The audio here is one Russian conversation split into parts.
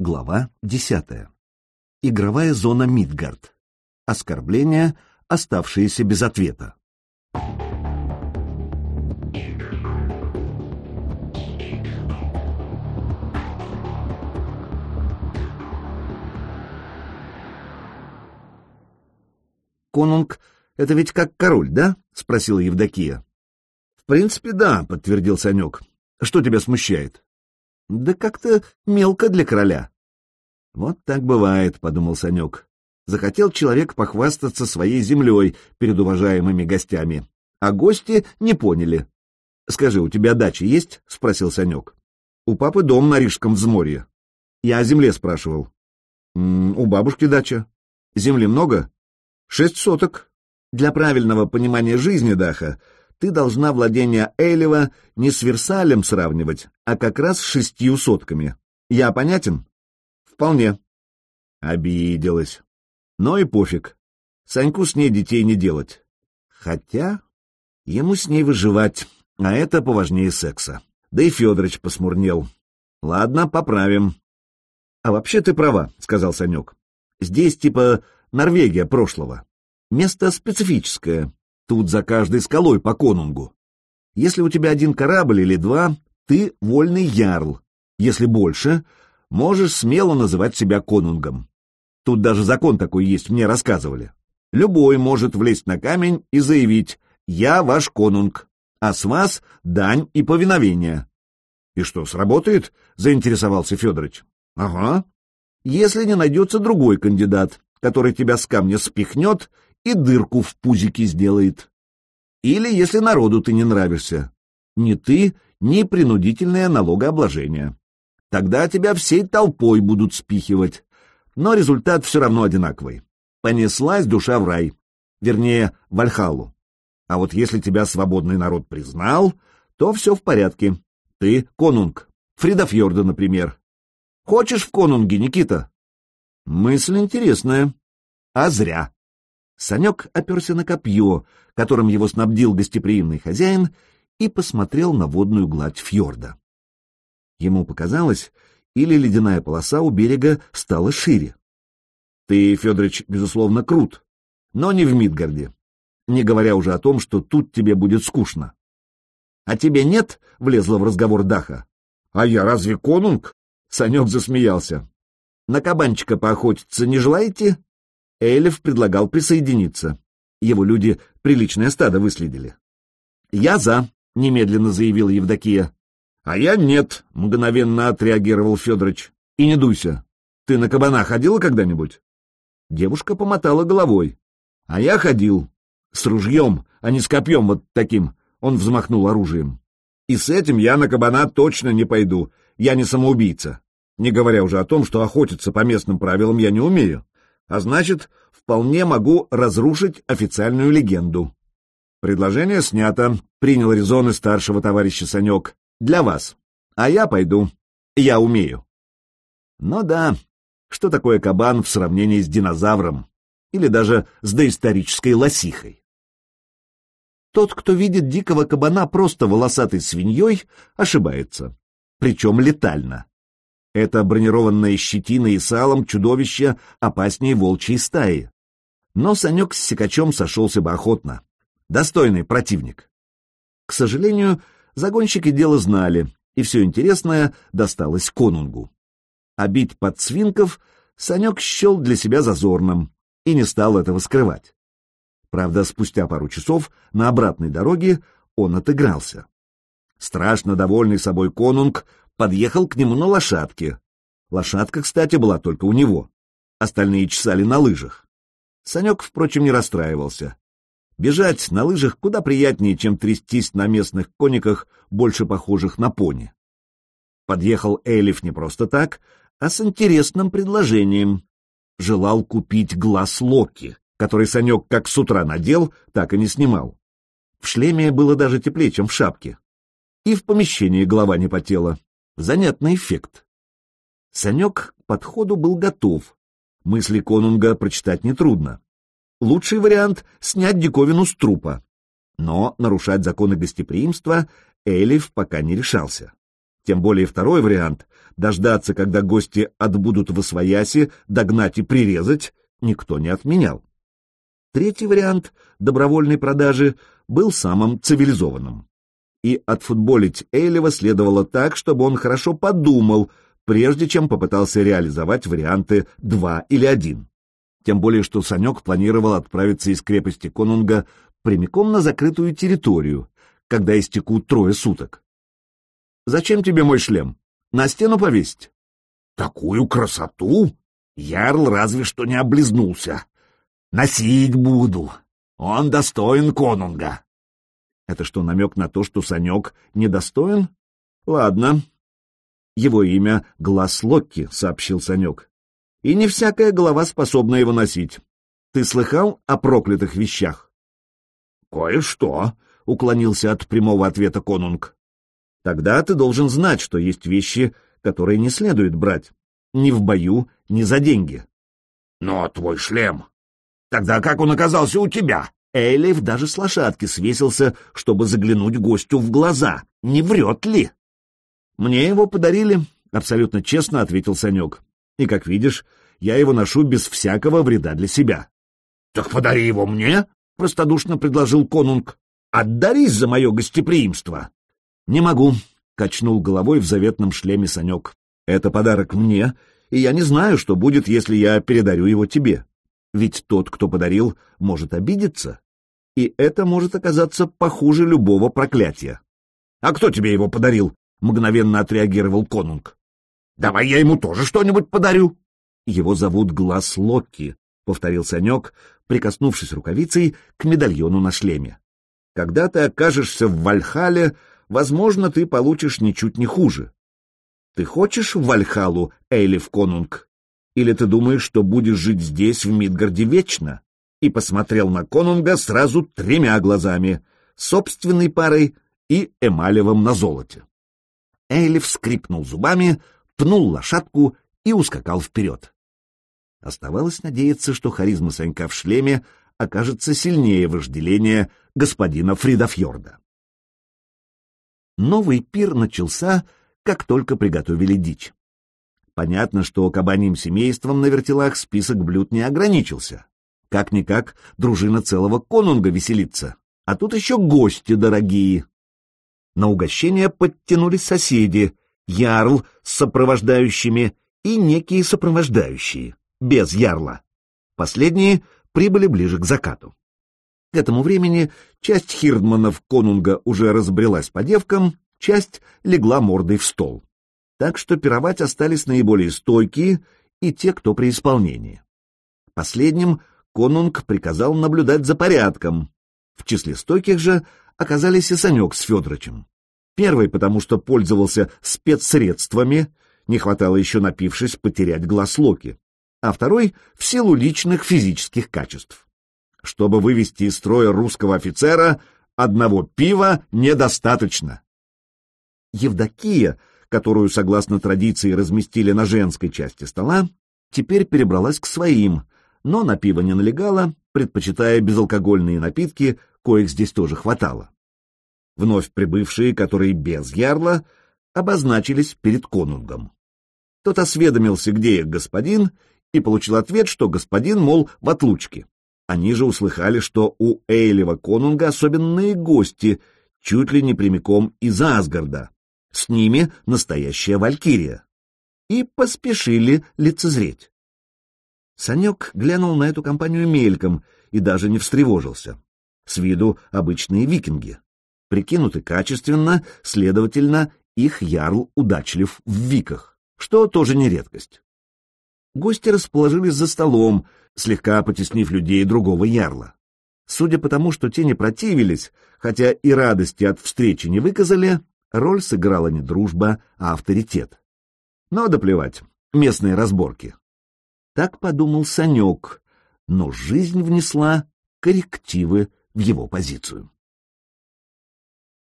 Глава 10. Игровая зона Мидгард. Оскорбления, оставшиеся без ответа. «Конунг — это ведь как король, да?» — спросила Евдокия. «В принципе, да», — подтвердил Санек. «Что тебя смущает?» «Да как-то мелко для короля». «Вот так бывает», — подумал Санек. Захотел человек похвастаться своей землей перед уважаемыми гостями, а гости не поняли. «Скажи, у тебя дача есть?» — спросил Санек. «У папы дом на Рижском взморье». «Я о земле спрашивал». «М -м, «У бабушки дача». «Земли много?» «Шесть соток». «Для правильного понимания жизни, Даха, ты должна владение Эйлева не с Версалем сравнивать, а как раз с шестью сотками. Я понятен? Вполне. Обиделась. Но и пофиг. Саньку с ней детей не делать. Хотя ему с ней выживать, а это поважнее секса. Да и Федорович посмурнел. Ладно, поправим. А вообще ты права, сказал Санек. Здесь типа Норвегия прошлого. Место специфическое, Тут за каждой скалой по конунгу. Если у тебя один корабль или два, ты вольный ярл. Если больше, можешь смело называть себя конунгом. Тут даже закон такой есть, мне рассказывали. Любой может влезть на камень и заявить «Я ваш конунг, а с вас дань и повиновение». «И что, сработает?» — заинтересовался Федорович. «Ага. Если не найдется другой кандидат, который тебя с камня спихнет и дырку в пузике сделает. Или если народу ты не нравишься. Ни ты, ни принудительное налогообложение. Тогда тебя всей толпой будут спихивать. Но результат все равно одинаковый. Понеслась душа в рай. Вернее, в Альхалу. А вот если тебя свободный народ признал, то все в порядке. Ты конунг. Фридофьорда, например. Хочешь в конунге, Никита? Мысль интересная. А зря. Санек оперся на копье, которым его снабдил гостеприимный хозяин, и посмотрел на водную гладь фьорда. Ему показалось, или ледяная полоса у берега стала шире. Ты, Федорович, безусловно, крут, но не в Мидгарде, не говоря уже о том, что тут тебе будет скучно. — А тебе нет? — влезла в разговор Даха. — А я разве конунг? — Санек засмеялся. — На кабанчика поохотиться не желаете? Эльф предлагал присоединиться. Его люди приличное стадо выследили. «Я за», — немедленно заявила Евдокия. «А я нет», — мгновенно отреагировал Федорович. «И не дуйся. Ты на кабана ходила когда-нибудь?» Девушка помотала головой. «А я ходил. С ружьем, а не с копьем вот таким». Он взмахнул оружием. «И с этим я на кабана точно не пойду. Я не самоубийца. Не говоря уже о том, что охотиться по местным правилам я не умею а значит, вполне могу разрушить официальную легенду. Предложение снято, принял резоны старшего товарища Санек. Для вас. А я пойду. Я умею. Но да, что такое кабан в сравнении с динозавром? Или даже с доисторической лосихой? Тот, кто видит дикого кабана просто волосатой свиньей, ошибается. Причем летально. Это бронированное щетиной и салом чудовище опаснее волчьей стаи. Но Санек с Сикачом сошелся бы охотно. Достойный противник. К сожалению, загонщики дело знали, и все интересное досталось конунгу. Бить под свинков Санек счел для себя зазорным и не стал этого скрывать. Правда, спустя пару часов на обратной дороге он отыгрался. Страшно довольный собой конунг подъехал к нему на лошадке. Лошадка, кстати, была только у него. Остальные чесали на лыжах. Санек, впрочем, не расстраивался. Бежать на лыжах куда приятнее, чем трястись на местных кониках, больше похожих на пони. Подъехал Элиф не просто так, а с интересным предложением. Желал купить глаз Локи, который Санек как с утра надел, так и не снимал. В шлеме было даже теплее, чем в шапке. И в помещении голова не потела. Занятный эффект. Санек к подходу был готов. Мысли конунга прочитать нетрудно. Лучший вариант — снять диковину с трупа. Но нарушать законы гостеприимства Элиф пока не решался. Тем более второй вариант Дождаться, когда гости отбудут в освояси, догнать и прирезать, никто не отменял. Третий вариант добровольной продажи был самым цивилизованным. И отфутболить Эйлева следовало так, чтобы он хорошо подумал, прежде чем попытался реализовать варианты 2 или 1. Тем более, что Санек планировал отправиться из крепости Конунга прямиком на закрытую территорию, когда истекут трое суток. «Зачем тебе мой шлем? На стену повесить?» «Такую красоту! Ярл разве что не облизнулся. Носить буду. Он достоин конунга». Это что, намек на то, что Санек недостоин? Ладно. Его имя Глаз Локки, сообщил Санек. И не всякая голова способна его носить. Ты слыхал о проклятых вещах? Кое-что, уклонился от прямого ответа конунг. Тогда ты должен знать, что есть вещи, которые не следует брать. Ни в бою, ни за деньги. Но твой шлем... Тогда как он оказался у тебя? Эйлиф даже с лошадки свесился, чтобы заглянуть гостю в глаза. Не врет ли? Мне его подарили, абсолютно честно ответил Санек. И, как видишь, я его ношу без всякого вреда для себя. — Так подари его мне, — простодушно предложил конунг. — Отдарись за мое гостеприимство. — Не могу, — качнул головой в заветном шлеме Санек. — Это подарок мне, и я не знаю, что будет, если я передарю его тебе. Ведь тот, кто подарил, может обидеться, и это может оказаться похуже любого проклятия. — А кто тебе его подарил? — мгновенно отреагировал конунг. — Давай я ему тоже что-нибудь подарю. — Его зовут Глаз Локки, — повторил Санек, прикоснувшись рукавицей к медальону на шлеме. — Когда ты окажешься в Вальхале, возможно, ты получишь ничуть не хуже. Ты хочешь в Вальхалу, Эйлиф Конунг? Или ты думаешь, что будешь жить здесь, в Мидгарде, вечно?» И посмотрел на конунга сразу тремя глазами, собственной парой и эмалевым на золоте. Эйлиф скрипнул зубами, пнул лошадку и ускакал вперед. Оставалось надеяться, что харизма Санька в шлеме окажется сильнее вожделения господина Фридафьорда. Новый пир начался, как только приготовили дичь. Понятно, что кабаним семейством на вертелах список блюд не ограничился. Как-никак, дружина целого конунга веселится, а тут еще гости дорогие. На угощение подтянулись соседи, ярл с сопровождающими и некие сопровождающие, без ярла. Последние прибыли ближе к закату. К этому времени часть хирдманов конунга уже разбрелась по девкам, часть легла мордой в стол так что пировать остались наиболее стойкие и те, кто при исполнении. Последним конунг приказал наблюдать за порядком. В числе стойких же оказались и Санек с Федорычем. Первый, потому что пользовался спецсредствами, не хватало еще напившись потерять глаз Локи, а второй — в силу личных физических качеств. Чтобы вывести из строя русского офицера, одного пива недостаточно. Евдокия которую, согласно традиции, разместили на женской части стола, теперь перебралась к своим, но на пиво не налегала, предпочитая безалкогольные напитки, коих здесь тоже хватало. Вновь прибывшие, которые без ярла, обозначились перед конунгом. Тот осведомился, где их господин, и получил ответ, что господин, мол, в отлучке. Они же услыхали, что у Эйлева конунга особенные гости, чуть ли не прямиком из Асгарда, с ними настоящая валькирия. И поспешили лицезреть. Санек глянул на эту компанию мельком и даже не встревожился. С виду обычные викинги. Прикинуты качественно, следовательно, их ярл удачлив в виках, что тоже не редкость. Гости расположились за столом, слегка потеснив людей другого ярла. Судя по тому, что те не противились, хотя и радости от встречи не выказали, Роль сыграла не дружба, а авторитет. Но да плевать, местные разборки. Так подумал Санек, но жизнь внесла коррективы в его позицию.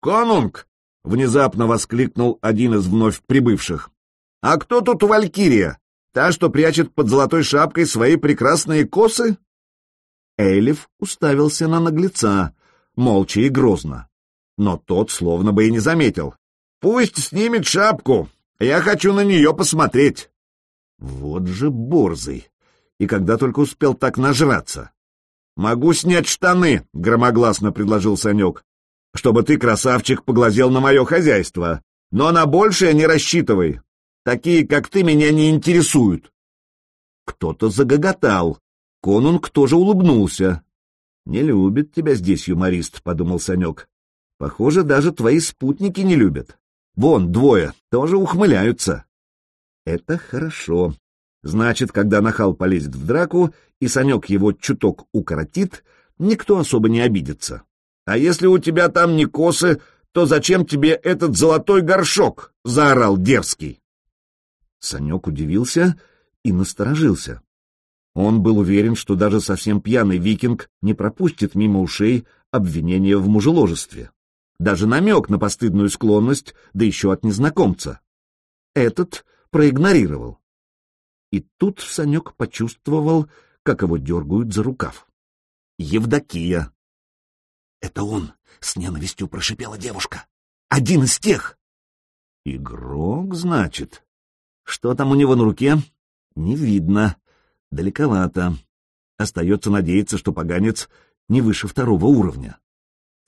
«Конунг!» — внезапно воскликнул один из вновь прибывших. «А кто тут Валькирия? Та, что прячет под золотой шапкой свои прекрасные косы?» Эйлиф уставился на наглеца, молча и грозно но тот словно бы и не заметил. «Пусть снимет шапку, Я хочу на нее посмотреть. Вот же борзый. И когда только успел так нажраться. «Могу снять штаны», — громогласно предложил Санек, «чтобы ты, красавчик, поглазел на мое хозяйство. Но на большее не рассчитывай. Такие, как ты, меня не интересуют». Кто-то загоготал. Конунг тоже улыбнулся. «Не любит тебя здесь юморист», — подумал Санек. «Похоже, даже твои спутники не любят. Вон, двое, тоже ухмыляются». «Это хорошо. Значит, когда нахал полезет в драку, и Санек его чуток укоротит, никто особо не обидится. А если у тебя там не косы, то зачем тебе этот золотой горшок?» — заорал дерзкий. Санек удивился и насторожился. Он был уверен, что даже совсем пьяный викинг не пропустит мимо ушей обвинения в мужеложестве. Даже намек на постыдную склонность, да еще от незнакомца. Этот проигнорировал. И тут Санек почувствовал, как его дергают за рукав. Евдокия. «Это он!» — с ненавистью прошипела девушка. «Один из тех!» «Игрок, значит?» Что там у него на руке? Не видно. Далековато. Остается надеяться, что поганец не выше второго уровня.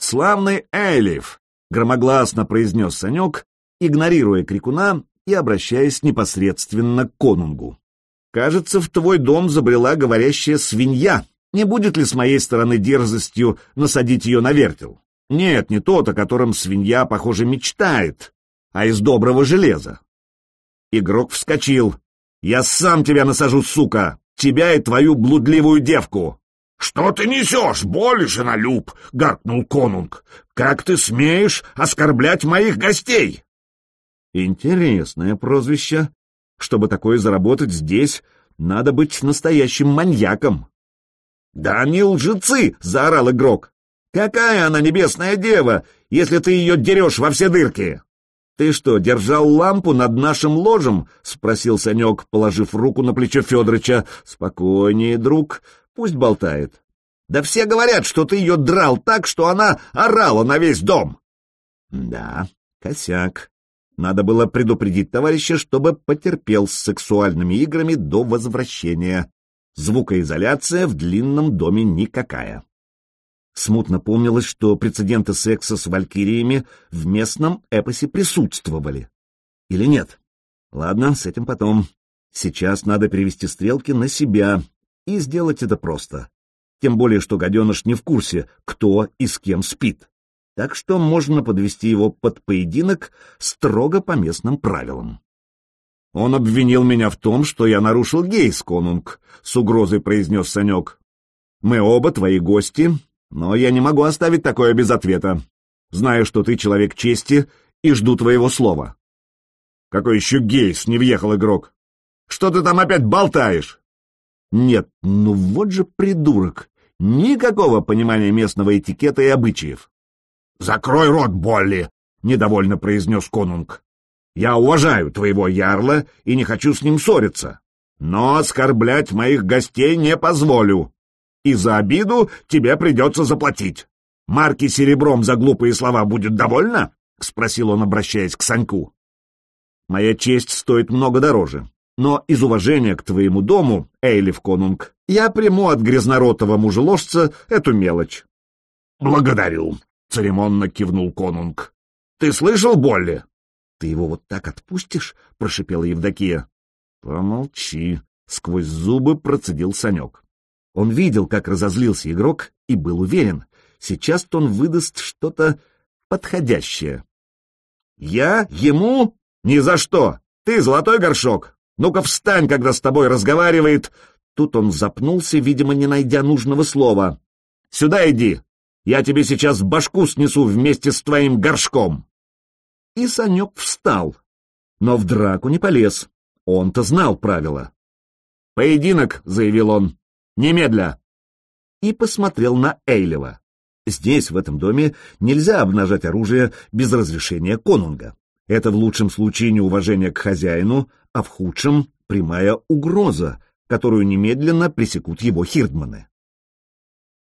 «Славный Элиф!» — громогласно произнес Санек, игнорируя крикуна и обращаясь непосредственно к конунгу. «Кажется, в твой дом забрела говорящая свинья. Не будет ли с моей стороны дерзостью насадить ее на вертел? Нет, не тот, о котором свинья, похоже, мечтает, а из доброго железа». Игрок вскочил. «Я сам тебя насажу, сука!» тебя и твою блудливую девку!» «Что ты несешь, боли, женолюб?» — гаркнул конунг. «Как ты смеешь оскорблять моих гостей?» «Интересное прозвище. Чтобы такое заработать здесь, надо быть настоящим маньяком». «Да они лжецы!» — заорал игрок. «Какая она небесная дева, если ты ее дерешь во все дырки?» «Ты что, держал лампу над нашим ложем?» — спросил Санек, положив руку на плечо Федорыча. «Спокойнее, друг, пусть болтает». «Да все говорят, что ты ее драл так, что она орала на весь дом». «Да, косяк. Надо было предупредить товарища, чтобы потерпел с сексуальными играми до возвращения. Звукоизоляция в длинном доме никакая». Смутно помнилось, что прецеденты секса с валькириями в местном эпосе присутствовали. Или нет? Ладно, с этим потом. Сейчас надо перевести стрелки на себя, и сделать это просто. Тем более, что гаденыш не в курсе, кто и с кем спит. Так что можно подвести его под поединок строго по местным правилам. «Он обвинил меня в том, что я нарушил гейс, конунг», — с угрозой произнес Санек. «Мы оба твои гости, но я не могу оставить такое без ответа. Знаю, что ты человек чести и жду твоего слова. Какой еще гейс не въехал игрок? Что ты там опять болтаешь? Нет, ну вот же придурок. Никакого понимания местного этикета и обычаев. Закрой рот, Болли, недовольно произнес конунг. Я уважаю твоего ярла и не хочу с ним ссориться, но оскорблять моих гостей не позволю и за обиду тебе придется заплатить. Марки серебром за глупые слова будет довольно? — спросил он, обращаясь к Саньку. — Моя честь стоит много дороже, но из уважения к твоему дому, Эйлиф Конунг, я приму от грязноротого мужеложца эту мелочь. — Благодарю, — церемонно кивнул Конунг. — Ты слышал, Болли? — Ты его вот так отпустишь? — прошипела Евдокия. — Помолчи, — сквозь зубы процедил Санек. Он видел, как разозлился игрок, и был уверен, сейчас он выдаст что-то подходящее. «Я? Ему? Ни за что! Ты золотой горшок! Ну-ка встань, когда с тобой разговаривает!» Тут он запнулся, видимо, не найдя нужного слова. «Сюда иди! Я тебе сейчас башку снесу вместе с твоим горшком!» И Санек встал, но в драку не полез. Он-то знал правила. «Поединок!» — заявил он. Немедля!» И посмотрел на Эйлева. Здесь, в этом доме, нельзя обнажать оружие без разрешения конунга. Это в лучшем случае неуважение к хозяину, а в худшем — прямая угроза, которую немедленно пресекут его хирдманы.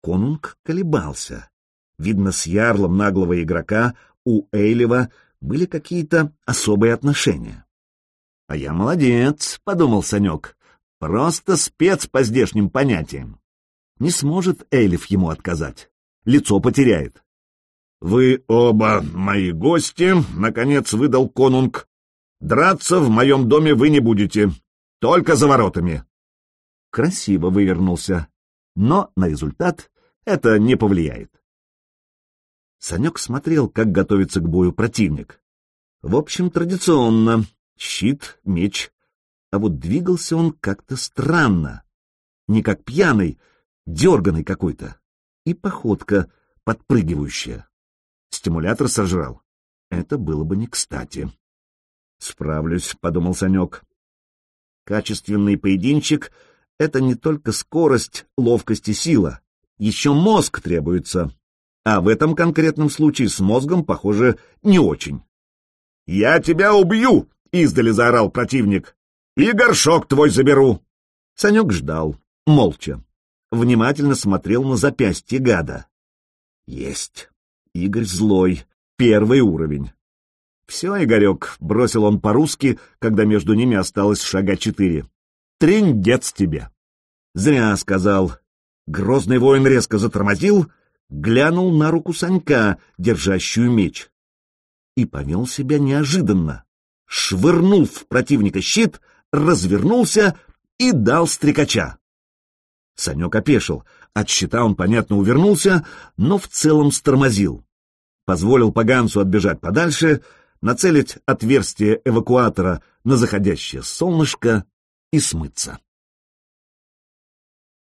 Конунг колебался. Видно, с ярлом наглого игрока у Эйлева были какие-то особые отношения. А я молодец, — подумал Санек. Просто спец по здешним понятиям. Не сможет Эйлиф ему отказать. Лицо потеряет. «Вы оба мои гости», — наконец выдал конунг. «Драться в моем доме вы не будете, только за воротами». Красиво вывернулся, но на результат это не повлияет. Санек смотрел, как готовится к бою противник. В общем, традиционно. Щит, меч. А вот двигался он как-то странно. Не как пьяный, дерганый какой-то. И походка подпрыгивающая. Стимулятор сожрал. Это было бы не кстати. «Справлюсь», — подумал Санек. Качественный поединчик — это не только скорость, ловкость и сила. Еще мозг требуется. А в этом конкретном случае с мозгом, похоже, не очень. «Я тебя убью!» — издали заорал противник. «И горшок твой заберу!» Санек ждал, молча. Внимательно смотрел на запястье гада. Есть. Игорь злой. Первый уровень. «Все, Игорек», — бросил он по-русски, когда между ними осталось шага четыре. «Трендец тебе!» «Зря», — сказал. Грозный воин резко затормозил, глянул на руку Санька, держащую меч. И повел себя неожиданно. Швырнул в противника щит, развернулся и дал стрекача. Санек опешил. От щита он, понятно, увернулся, но в целом стормозил. Позволил поганцу отбежать подальше, нацелить отверстие эвакуатора на заходящее солнышко и смыться.